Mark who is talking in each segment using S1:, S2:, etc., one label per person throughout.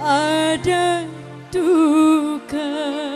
S1: ada
S2: tukar.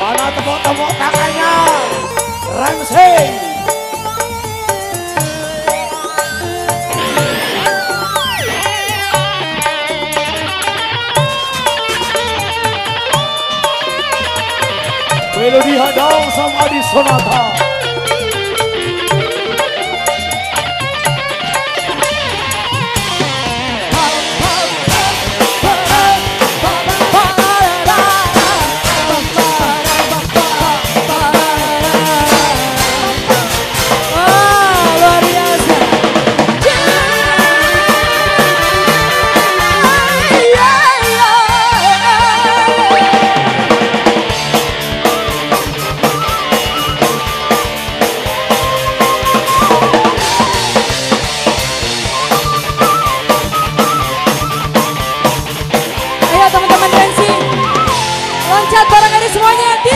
S2: Mana tepuk-tepuk Melodi hadang sama di sonata.
S1: Sonha de